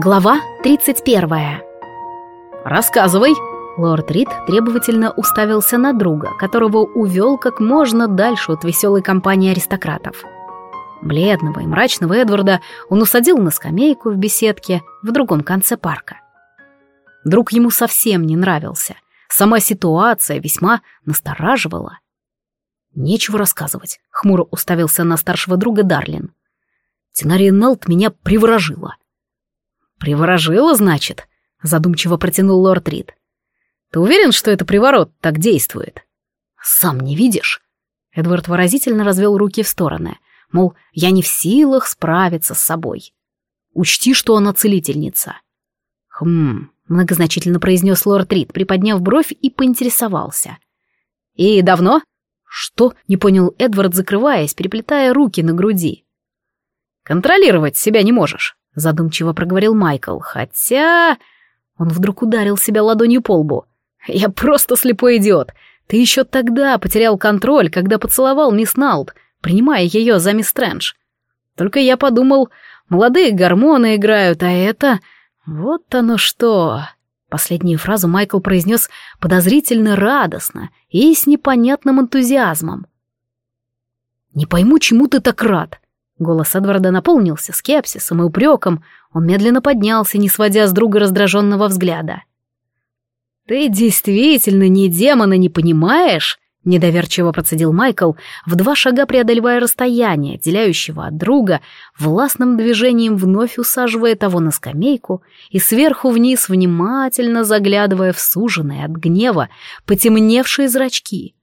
Глава 31. «Рассказывай!» Лорд Рид требовательно уставился на друга, которого увел как можно дальше от веселой компании аристократов. Бледного и мрачного Эдварда он усадил на скамейку в беседке в другом конце парка. Друг ему совсем не нравился. Сама ситуация весьма настораживала. «Нечего рассказывать», — хмуро уставился на старшего друга Дарлин. «Тенария Налт меня приворожила». «Приворожила, значит?» — задумчиво протянул лорд Рид. «Ты уверен, что это приворот так действует?» «Сам не видишь?» Эдвард выразительно развел руки в стороны, мол, я не в силах справиться с собой. «Учти, что она целительница». «Хм...» — многозначительно произнес лорд Рид, приподняв бровь и поинтересовался. «И давно?» «Что?» — не понял Эдвард, закрываясь, переплетая руки на груди. «Контролировать себя не можешь задумчиво проговорил Майкл. Хотя... Он вдруг ударил себя ладонью по лбу. «Я просто слепой идиот. Ты еще тогда потерял контроль, когда поцеловал мисс Налт, принимая ее за мисс Стрэндж. Только я подумал, молодые гормоны играют, а это... Вот оно что...» Последнюю фразу Майкл произнес подозрительно радостно и с непонятным энтузиазмом. «Не пойму, чему ты так рад», Голос Эдварда наполнился скепсисом и упреком. Он медленно поднялся, не сводя с друга раздраженного взгляда. «Ты действительно не демона не понимаешь?» — недоверчиво процедил Майкл, в два шага преодолевая расстояние, отделяющего от друга, властным движением вновь усаживая того на скамейку и сверху вниз внимательно заглядывая в суженные от гнева потемневшие зрачки.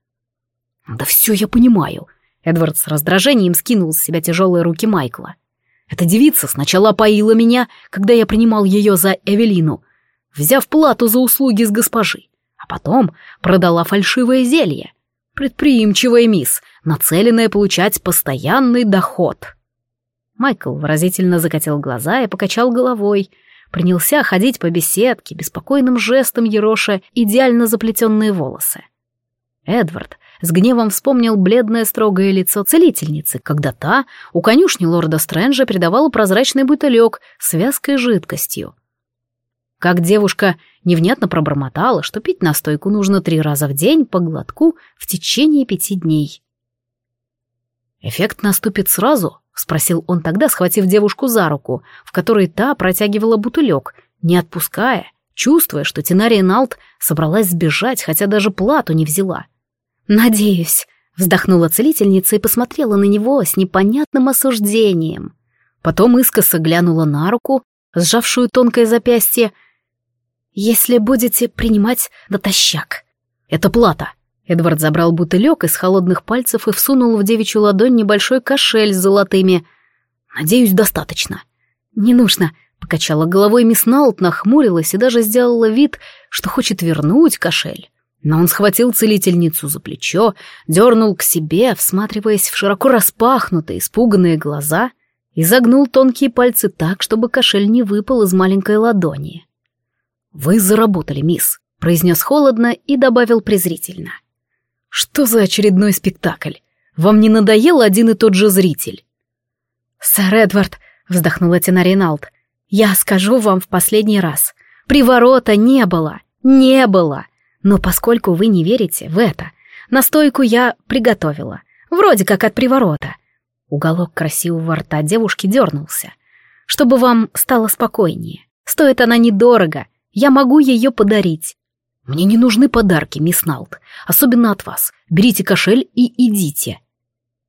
«Да все я понимаю», Эдвард с раздражением скинул с себя тяжелые руки Майкла. Эта девица сначала поила меня, когда я принимал ее за Эвелину, взяв плату за услуги с госпожи, а потом продала фальшивое зелье. Предприимчивая мисс, нацеленная получать постоянный доход. Майкл выразительно закатил глаза и покачал головой, принялся ходить по беседке, беспокойным жестом ероша идеально заплетенные волосы. Эдвард с гневом вспомнил бледное строгое лицо целительницы, когда та у конюшни лорда Стрэнджа передавала прозрачный бутылек с вязкой жидкостью. Как девушка невнятно пробормотала, что пить настойку нужно три раза в день по глотку в течение пяти дней. «Эффект наступит сразу?» — спросил он тогда, схватив девушку за руку, в которой та протягивала бутылек, не отпуская, чувствуя, что Тенария Налт собралась сбежать, хотя даже плату не взяла. «Надеюсь», — вздохнула целительница и посмотрела на него с непонятным осуждением. Потом искоса глянула на руку, сжавшую тонкое запястье. «Если будете принимать натощак». «Это плата». Эдвард забрал бутылек из холодных пальцев и всунул в девичью ладонь небольшой кошель с золотыми. «Надеюсь, достаточно». «Не нужно», — покачала головой мисс Наут, нахмурилась и даже сделала вид, что хочет вернуть кошель. Но он схватил целительницу за плечо, дернул к себе, всматриваясь в широко распахнутые, испуганные глаза, и загнул тонкие пальцы так, чтобы кошель не выпал из маленькой ладони. «Вы заработали, мисс», — произнес холодно и добавил презрительно. «Что за очередной спектакль? Вам не надоел один и тот же зритель?» «Сэр Эдвард», — вздохнула Тина Риналд, — «я скажу вам в последний раз. Приворота не было, не было. Но поскольку вы не верите в это, настойку я приготовила. Вроде как от приворота. Уголок красивого рта девушки дернулся. Чтобы вам стало спокойнее. Стоит она недорого. Я могу ее подарить. Мне не нужны подарки, мисс Налт. Особенно от вас. Берите кошель и идите.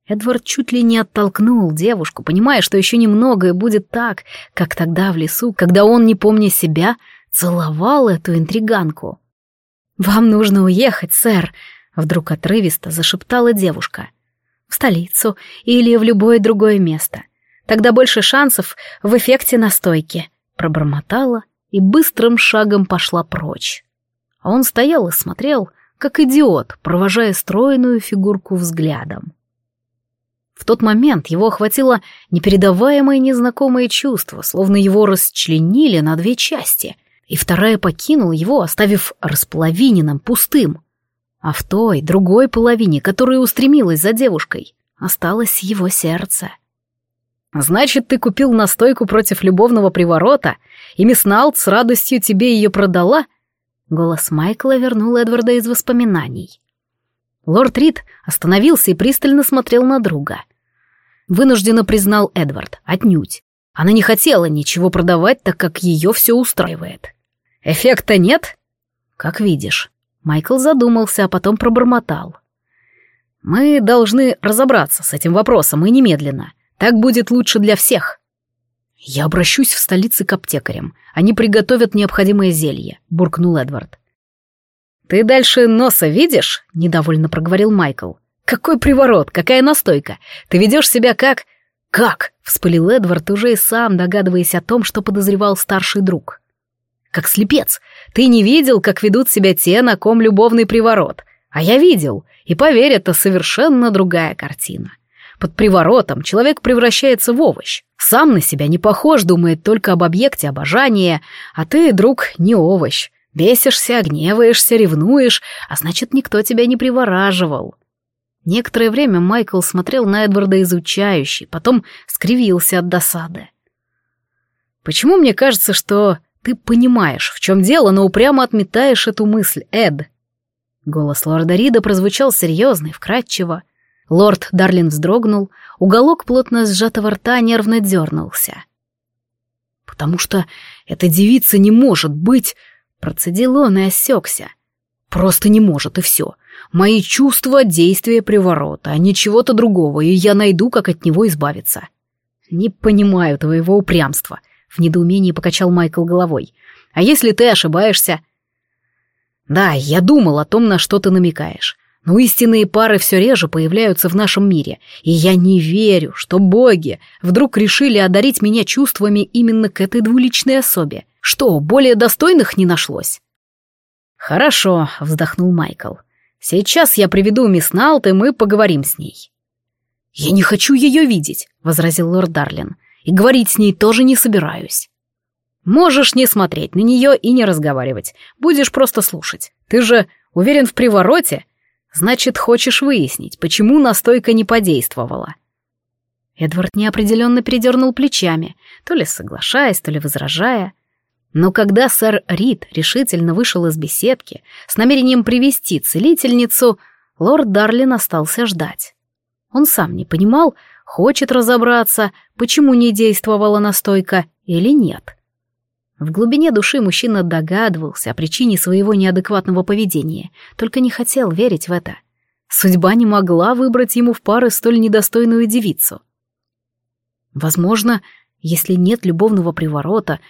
Эдвард чуть ли не оттолкнул девушку, понимая, что еще немного и будет так, как тогда в лесу, когда он, не помня себя, целовал эту интриганку. «Вам нужно уехать, сэр», — вдруг отрывисто зашептала девушка. «В столицу или в любое другое место. Тогда больше шансов в эффекте настойки», — пробормотала и быстрым шагом пошла прочь. А он стоял и смотрел, как идиот, провожая стройную фигурку взглядом. В тот момент его охватило непередаваемое незнакомое чувство, словно его расчленили на две части — и вторая покинула его, оставив располовиненным, пустым. А в той, другой половине, которая устремилась за девушкой, осталось его сердце. Значит, ты купил настойку против любовного приворота, и мисс Налт с радостью тебе ее продала?» Голос Майкла вернул Эдварда из воспоминаний. Лорд Рид остановился и пристально смотрел на друга. Вынужденно признал Эдвард, отнюдь. Она не хотела ничего продавать, так как ее все устраивает. «Эффекта нет?» «Как видишь». Майкл задумался, а потом пробормотал. «Мы должны разобраться с этим вопросом и немедленно. Так будет лучше для всех». «Я обращусь в столице к аптекарям. Они приготовят необходимое зелье», — буркнул Эдвард. «Ты дальше носа видишь?» — недовольно проговорил Майкл. «Какой приворот, какая настойка! Ты ведешь себя как...» «Как?» — вспылил Эдвард, уже и сам догадываясь о том, что подозревал старший друг. «Как слепец! Ты не видел, как ведут себя те, на ком любовный приворот. А я видел, и поверь, это совершенно другая картина. Под приворотом человек превращается в овощ. Сам на себя не похож, думает только об объекте обожания, а ты, друг, не овощ. Бесишься, гневаешься, ревнуешь, а значит, никто тебя не привораживал. Некоторое время Майкл смотрел на Эдварда изучающе, потом скривился от досады. «Почему мне кажется, что ты понимаешь, в чем дело, но упрямо отметаешь эту мысль, Эд?» Голос лорда Рида прозвучал серьезно и вкрадчиво. Лорд Дарлин вздрогнул, уголок плотно сжатого рта нервно дернулся. «Потому что эта девица не может быть...» Процедил он и осекся. «Просто не может, и все. Мои чувства — действия приворота, а не чего-то другого, и я найду, как от него избавиться». «Не понимаю твоего упрямства», — в недоумении покачал Майкл головой. «А если ты ошибаешься?» «Да, я думал о том, на что ты намекаешь. Но истинные пары все реже появляются в нашем мире, и я не верю, что боги вдруг решили одарить меня чувствами именно к этой двуличной особе. Что, более достойных не нашлось? Хорошо, вздохнул Майкл. Сейчас я приведу мисс Налт, и мы поговорим с ней. Я не хочу ее видеть, возразил лорд Дарлин, и говорить с ней тоже не собираюсь. Можешь не смотреть на нее и не разговаривать, будешь просто слушать. Ты же уверен в привороте? Значит, хочешь выяснить, почему настойка не подействовала. Эдвард неопределенно передернул плечами, то ли соглашаясь, то ли возражая. Но когда сэр Рид решительно вышел из беседки с намерением привести целительницу, лорд Дарлин остался ждать. Он сам не понимал, хочет разобраться, почему не действовала настойка или нет. В глубине души мужчина догадывался о причине своего неадекватного поведения, только не хотел верить в это. Судьба не могла выбрать ему в пары столь недостойную девицу. Возможно, если нет любовного приворота,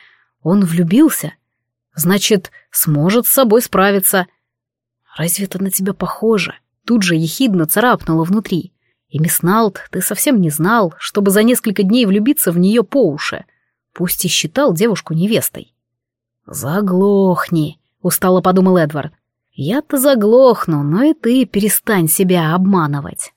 он влюбился. Значит, сможет с собой справиться. Разве это на тебя похоже? Тут же ехидно царапнуло внутри. И мисс Налт, ты совсем не знал, чтобы за несколько дней влюбиться в нее по уши. Пусть и считал девушку невестой. «Заглохни», — устало подумал Эдвард. «Я-то заглохну, но и ты перестань себя обманывать».